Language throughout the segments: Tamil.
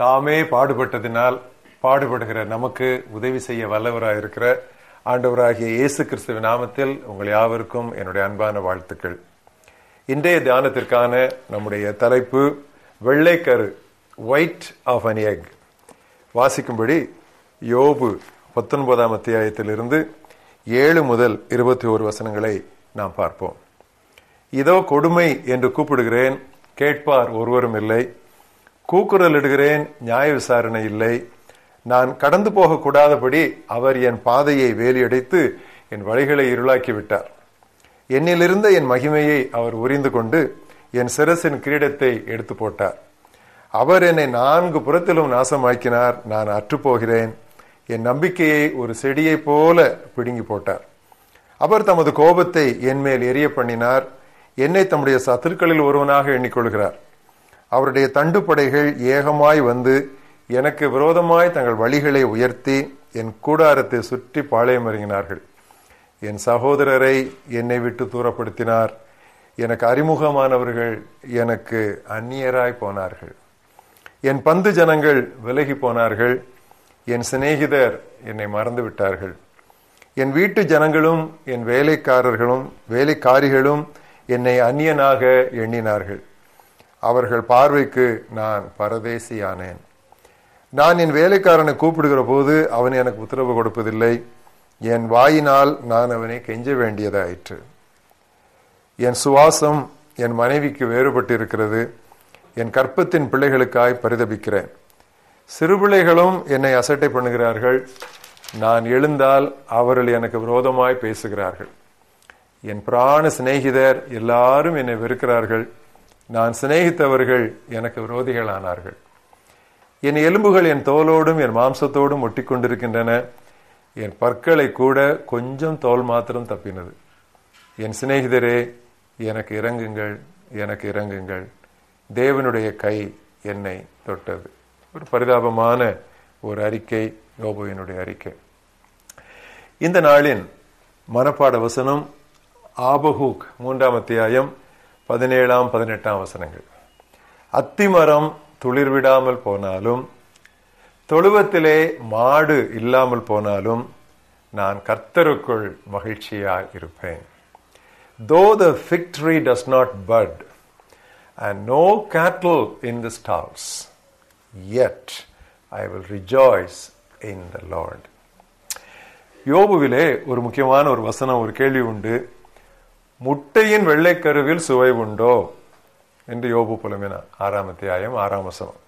தாமே பாடுபட்டதினால் பாடுபடுகிற நமக்கு உதவி செய்ய வல்லவராக இருக்கிற ஆண்டவராகிய இயேசு கிறிஸ்துவ நாமத்தில் உங்கள் யாவருக்கும் என்னுடைய அன்பான வாழ்த்துக்கள். இன்றைய தியானத்திற்கான நம்முடைய தலைப்பு வெள்ளைக்கரு ஒயிட் ஆஃப் அன் எக் வாசிக்கும்படி யோபு பத்தொன்பதாம் அத்தியாயத்திலிருந்து ஏழு முதல் இருபத்தி ஒரு வசனங்களை நாம் பார்ப்போம். இதோ கொடுமை என்று கூப்பிடுகிறேன் கேட்பார் ஒருவரும் இல்லை. கூக்குரல் இடுகிறேன் நியாய விசாரணை இல்லை. நான் கடந்து போகக்கூடாதபடி அவர் என் பாதையை வேலியடைத்து என் வழிகளை இருளாக்கி விட்டார் என்னிலிருந்த என் மகிமையை அவர் உறிந்து கொண்டு என் சிரசின் கிரீடத்தை எடுத்து போட்டார். அவர் என்னை நான்கு புறத்திலும் நாசமாக்கினார் நான் அற்றுப்போகிறேன். என் நம்பிக்கையை ஒரு செடியைப் போல பிடுங்கி போட்டார். அவர் தமது கோபத்தை என் மேல் எரிய பண்ணினார். என்னை தம்முடைய சத்துருக்களில் ஒருவனாக எண்ணிக்கொள்கிறார். அவருடைய தண்டுப்படைகள் ஏகமாய் வந்து எனக்கு விரோதமாய் தங்கள் வழிகளை உயர்த்தி என் கூடாரத்தை சுற்றி பாளையம் இறங்கினார்கள். என் சகோதரரை என்னை விட்டு தூரப்படுத்தினார். எனக்கு அறிமுகமானவர்கள் எனக்கு அந்நியராய் போனார்கள். என் பந்து ஜனங்கள் விலகி போனார்கள். என் சிநேகிதர் என்னை மறந்து விட்டார்கள். என் வீட்டு ஜனங்களும் என் வேலைக்காரர்களும் வேலைக்காரிகளும் என்னை அந்நியனாக எண்ணினார்கள். அவர்கள் பார்வைக்கு நான் பரதேசியானேன். நான் என் வேலைக்காரனை கூப்பிடுகிற போது அவன் எனக்கு உத்தரவு கொடுப்பதில்லை. என் வாயினால் நான் அவனை கெஞ்ச வேண்டியதாயிற்று. என் சுவாசம் என் மனைவிக்கு வேறுபட்டிருக்கிறது. என் கற்பத்தின் பிள்ளைகளுக்காய் பரிதபிக்கிறேன். சிறுபிள்ளைகளும் என்னை அசட்டை பண்ணுகிறார்கள். நான் எழுந்தால் அவர்கள் எனக்கு விரோதமாய் பேசுகிறார்கள். என் பிராண சிநேகிதர் எல்லாரும் என்னை வெறுக்கிறார்கள். நான் சிநேகித்தவர்கள் எனக்கு விரோதிகளானார்கள். என் எலும்புகள் என் தோலோடும் என் மாம்சத்தோடும் ஒட்டி கொண்டிருக்கின்றன என் பற்களை கூட கொஞ்சம் தோல் மாத்திரம் தப்பினது. என் சிநேகிதரே எனக்கு இறங்குங்கள் எனக்கு இறங்குங்கள். தேவனுடைய கை என்னை தொட்டது. ஒரு பரிதாபமான ஒரு அறிக்கை யோபுவினுடைய அறிக்கை. இந்த நாளின் மனப்பாட வசனம் ஆபஹூக் மூன்றாம் அத்தியாயம் பதினேழாம் பதினெட்டாம் வசனங்கள். அத்திமரம் துளிர் விடாமல் போனாலும் தொழுவத்திலே மாடு இல்லாமல் போனாலும் நான் கர்த்தருக்குள் மகிழ்ச்சியாக இருப்பேன். Though the fig does not not and and no in in the stalls I will rejoice in in Lord யோபுவிலே ஒரு முக்கியமான ஒரு வசனம் ஒரு கேள்வி உண்டு. முட்டையின் வெள்ளைக்கருவில் சுவை உண்டோ? என்று யோபு புலம்பினார் ஆறாம் அத்தியாயம் ஆறாம் வசனம்.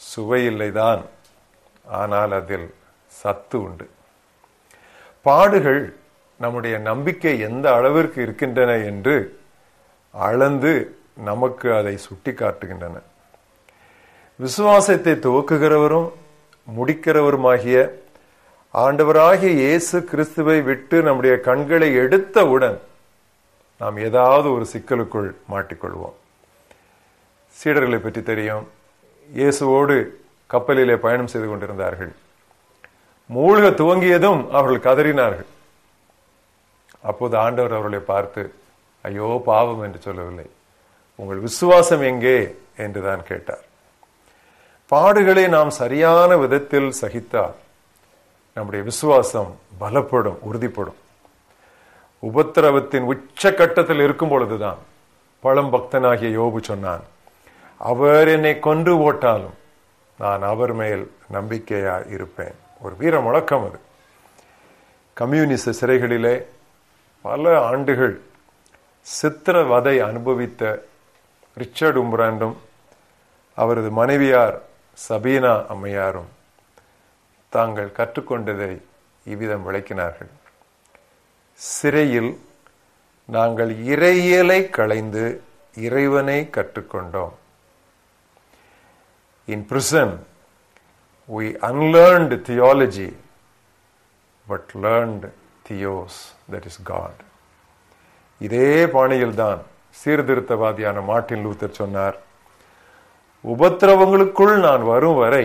சுவை இல்லைதான் ஆனால் அதில் சத்து உண்டு. பாடுகள் நம்முடைய நம்பிக்கை எந்த அளவிற்கு இருக்கின்றன என்று அளந்து நமக்கு அதை சுட்டி காட்டுகின்றன விசுவாசத்தை துவக்குகிறவரும் முடிக்கிறவருமாகிய ஆண்டவராகிய இயேசு கிறிஸ்துவை விட்டு நம்முடைய கண்களை எடுத்தவுடன் நாம் ஏதாவது ஒரு சிக்கலுக்குள் மாட்டிக்கொள்வோம். சீடர்களை பற்றி தெரியும். இயேசுவோடு கப்பலிலே பயணம் செய்து கொண்டிருந்தார்கள். மூழ்க துவங்கியதும் அவர்கள் கதறினார்கள். அப்போது ஆண்டவர் அவர்களை பார்த்து ஐயோ பாவம் என்று சொல்லவில்லை. உங்கள் விசுவாசம் எங்கே? என்று தான் கேட்டார். பாடுகளை நாம் சரியான விதத்தில் சகித்தால் நம்முடைய விசுவாசம் பலப்படும் உறுதிப்படும். உபத்திரவத்தின் உச்சக்கட்டத்தில் இருக்கும் பொழுதுதான் பழம் பக்தனாகிய யோபு சொன்னான் அவர் என்னை கொன்று ஓட்டாலும் நான் அவர் மேல் நம்பிக்கையா இருப்பேன். ஒரு வீர முழக்கம் அது. கம்யூனிச சிறைகளிலே பல ஆண்டுகள் சித்திரவதை அனுபவித்த ரிச்சர்ட் உம்ராண்டும் அவரது மனைவியார் சபீனா அம்மையாரும் தாங்கள் கற்றுக்கொண்டதை இவ்விதம் விளக்கினார்கள். சிறையில் நாங்கள் இறையியலை களைந்து இறைவனை கற்றுக்கொண்டோம். இன் prison we unlearned theology but learned theos that is god. இதே பாணியில்தான் சீர்திருத்தவாதியான மார்ட்டின் லூத்தர் சொன்னார் உபத்திரவங்களுக்குள் நான் வரும் வரை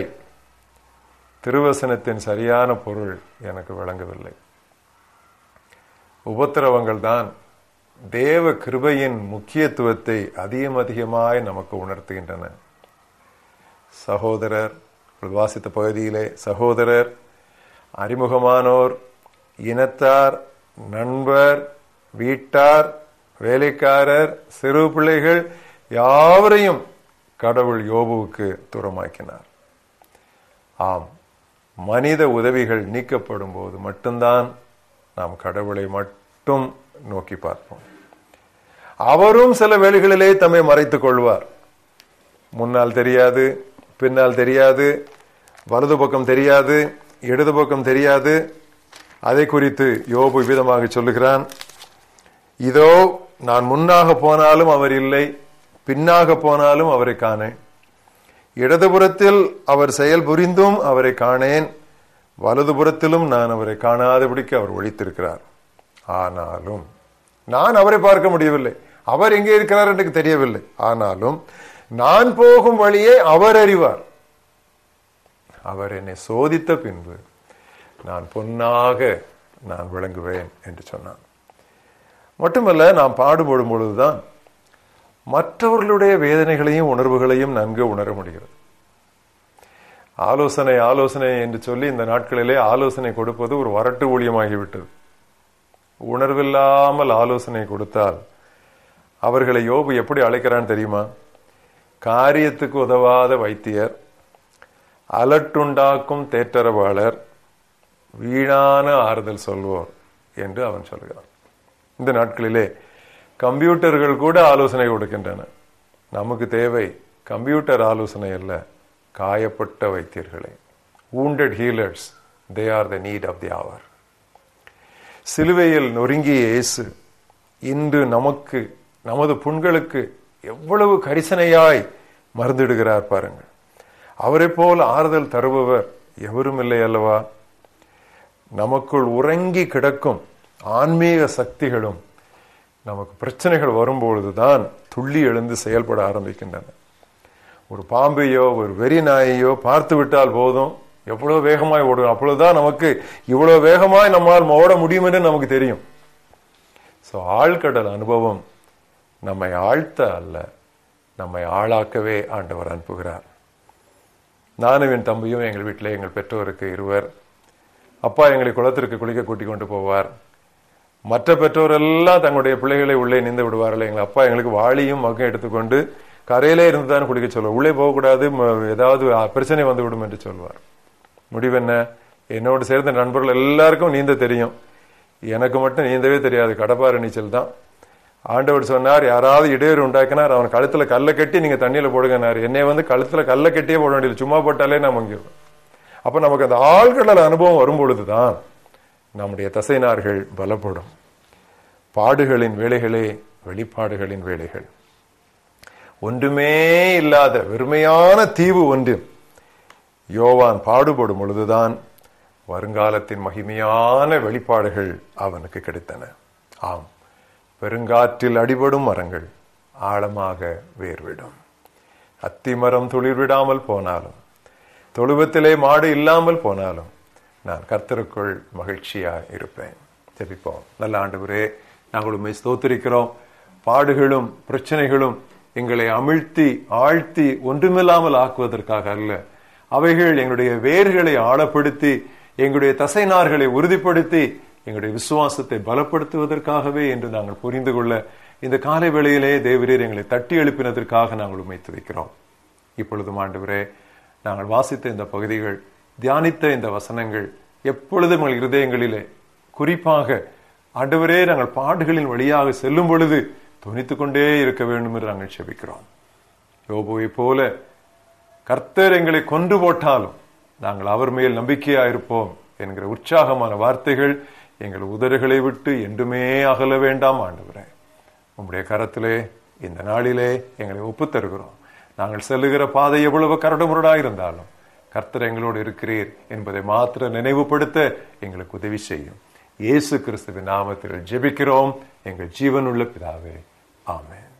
திருவசனத்தின் சரியான பொருள் எனக்கு விளங்கவில்லை உபத்திரவங்கள் தான் தேவ கிருபையின் முக்கியத்துவத்தை அதிகம் அதிகமாய் நமக்கு உணர்த்துகின்றன. சகோதரர் வாசித்த பகுதியிலே சகோதரர் அறிமுகமானோர் இனத்தார் நண்பர் வீட்டார் வேலைக்காரர் சிறு பிள்ளைகள் யாவரையும் கடவுள் யோபுவுக்கு தூரமாக்கினார். ஆம் மனித உதவிகள் நீக்கப்படும் போது மட்டும்தான் நாம் கடவுளை மட்டும் நோக்கி பார்ப்போம். அவரும் சில வேலைகளிலே தம்மை மறைத்துக் கொள்வார். முன்னால் தெரியாது பின்னால் தெரியாது வலது பக்கம் தெரியாது இடது பக்கம் தெரியாது. அதை குறித்து யோபு விதமாக சொல்லுகிறான். இதோ நான் முன்னாக போனாலும் அவர் இல்லை பின்னாக போனாலும் அவரை காணேன். இடதுபுறத்தில் அவர் செயல் புரிந்தும் அவரை காணேன். வலதுபுறத்திலும் நான் அவரை காணாதபடிக்கு அவர் ஒழித்திருக்கிறார். ஆனாலும் நான் அவரை பார்க்க முடியவில்லை. அவர் எங்கே இருக்கிறார் எனக்கு தெரியவில்லை. ஆனாலும் நான் போகும் வழியை அவர் அறிவார். அவர் என்னை சோதித்த பின்பு நான் பொன்னாக நான் விளங்குவேன் என்று சொன்னான் மட்டுமல்ல நாம் பாடுபடும் பொழுதுதான் மற்றவர்களுடைய வேதனைகளையும் உணர்வுகளையும் நன்கு உணர முடிகிறது. ஆலோசனை ஆலோசனை என்று சொல்லி இந்த நாட்களிலே ஆலோசனை கொடுப்பது ஒரு வரட்டு ஊழியமாகிவிட்டது. உணர்வில்லாமல் ஆலோசனை கொடுத்தால் அவர்களை யோபு எப்படி அழைக்கிறான்னு தெரியுமா? காரியத்துக்கு உதவாத வைத்தியர் அலட்டுண்டாக்கும் தேற்றரவாளர் வீணான ஆறுதல் சொல்வோர் என்று அவன் சொல்கிறான். இந்த நாட்களிலே கம்ப்யூட்டர்கள் கூட ஆலோசனை கொடுக்கின்றன. நமக்கு தேவை கம்ப்யூட்டர் ஆலோசனை அல்ல. காயப்பட்ட வைத்தியர்களே. Wounded healers they are the need of the hour. சிலுவையில் நொறுங்கிய இயேசு இன்று நமக்கு நமது புண்களுக்கு எவ்வளவு கரிசனையாய் மருந்திடுகிறார் பாருங்கள். அவரை போல் ஆறுதல் தருபவர் எவரும் இல்லை அல்லவா? நமக்குள் உறங்கி கிடக்கும் ஆன்மீக சக்திகளும் நமக்கு பிரச்சனைகள் வரும்பொழுதுதான் துள்ளி எழுந்து செயல்பட ஆரம்பிக்கின்றன. ஒரு பாம்பையோ ஒரு வெறி நாயையோ பார்த்து விட்டால் போதும். எவ்வளவு வேகமாய் ஓடும் அப்பொழுதுதான் நமக்கு இவ்வளவு வேகமாய் நம்மால் ஓட முடியும் என்று நமக்கு தெரியும். ஸோ ஆழ்கடல் அனுபவம் நம்மை ஆழ்த்த அல்ல நம்மை ஆளாக்கவே ஆண்டவர் அனுப்புகிறார். நானும் என் தம்பியும் எங்கள் வீட்டில் எங்கள் பெற்றோருக்கு இருவர். அப்பா எங்களை குளத்திற்கு குளிக்க கூட்டி கொண்டு போவார். மற்ற பெற்றோரெல்லாம் தங்களுடைய பிள்ளைகளை உள்ளே நின்று விடுவார்கள். எங்கள் அப்பா எங்களுக்கு வாளியும் மகம் எடுத்துக்கொண்டு கரையிலே இருந்து தான் குடிக்க சொல்லுவார். உள்ளே போகக்கூடாது ஏதாவது பிரச்சனை வந்து விடும் என்று சொல்வார். முடிவு என்ன? என்னோடு சேர்ந்த நண்பர்கள் எல்லாருக்கும் நீந்த தெரியும். எனக்கு மட்டும் நீந்தவே தெரியாது. கடப்பாறு நீச்சல் தான். ஆண்டவர் சொன்னார் யாராவது இடையூறு உண்டாக்கினார் அவன் கழுத்துல கல்லை கட்டி நீங்க தண்ணியில போடுங்கனார் என்னை வந்து கழுத்துல கல்லை கட்டியே போட வேண்டியது. சும்மா போட்டாலே நான் மங்கிடுவோம் அப்ப நமக்கு அந்த ஆழ்கடல் அனுபவம் வரும்பொழுதுதான் நம்முடைய தசைனார்கள் பலப்படும். பாடுகளின் வேலைகளே வெளிப்பாடுகளின் வேலைகள். ஒன்றுமே இல்லாத வெறுமையான தீவு ஒன்று யோவான் பாடுபடும் பொழுதுதான் வருங்காலத்தின் மகிமையான வெளிப்பாடுகள் அவனுக்கு கிடைத்தன. ஆம் பெருங்காற்றில் அடிபடும் மரங்கள் ஆழமாக வேர்விடும். அத்திமரம் துளிர் விடாமல் போனாலும் தொழுவத்திலே மாடு இல்லாமல் போனாலும் நான் கர்த்தருக்குள் மகிழ்ச்சியா இருப்பேன். ஜபிப்போம். நல்ல ஆண்டவரே நாங்கள் உண்மை ஸ்தோத்திருக்கிறோம். பாடுகளும் பிரச்சனைகளும் எங்களை அமிழ்த்தி ஆழ்த்தி ஒன்றுமில்லாமல் ஆக்குவதற்காக அல்ல. அவைகள் எங்களுடைய வேர்களை ஆழப்படுத்தி எங்களுடைய தசைநார்களை உறுதிப்படுத்தி எங்களுடைய விசுவாசத்தை பலப்படுத்துவதற்காகவே என்று நாங்கள் புரிந்து கொள்ள இந்த காலை வேளையிலே தேவரீர் எங்களை தட்டி எழுப்பினதற்காக நாங்கள் உண்மை வைக்கிறோம் இப்பொழுதும் ஆண்டவரே நாங்கள் வாசித்த இந்த பகுதிகள் தியானித்த இந்த வசனங்கள் எப்பொழுதும் எங்கள் இருதயங்களிலே குறிப்பாக ஆண்டவரே நாங்கள் பாடுகளின் வழியாக செல்லும் பொழுது துணித்து கொண்டே இருக்க வேண்டும் என்று நாங்கள் செபிக்கிறோம். யோபுவை போல கர்த்தர் எங்களை கொன்று போட்டாலும் நாங்கள் அவர் மேல் நம்பிக்கையா இருப்போம் என்கிற உற்சாகமான வார்த்தைகள் எங்கள் உதடுகளை விட்டு என்றுமே அகல வேண்டாம் ஆண்டவரே. உம்முடைய கரத்திலே இந்த நாளிலே எங்களை ஒப்புத்தருகிறோம். நாங்கள் செல்லுகிற பாதை எவ்வளவு கரடுமுரடா இருந்தாலும் கர்த்தர் எங்களோடு இருக்கிறீர் என்பதை மாத்திர நினைவுபடுத்த எங்களுக்கு உதவி செய்யும். இயேசு கிறிஸ்துவின் நாமத்தில் ஜெபிக்கிறோம். எங்கள் ஜீவனுள்ள பிதாவே Amen.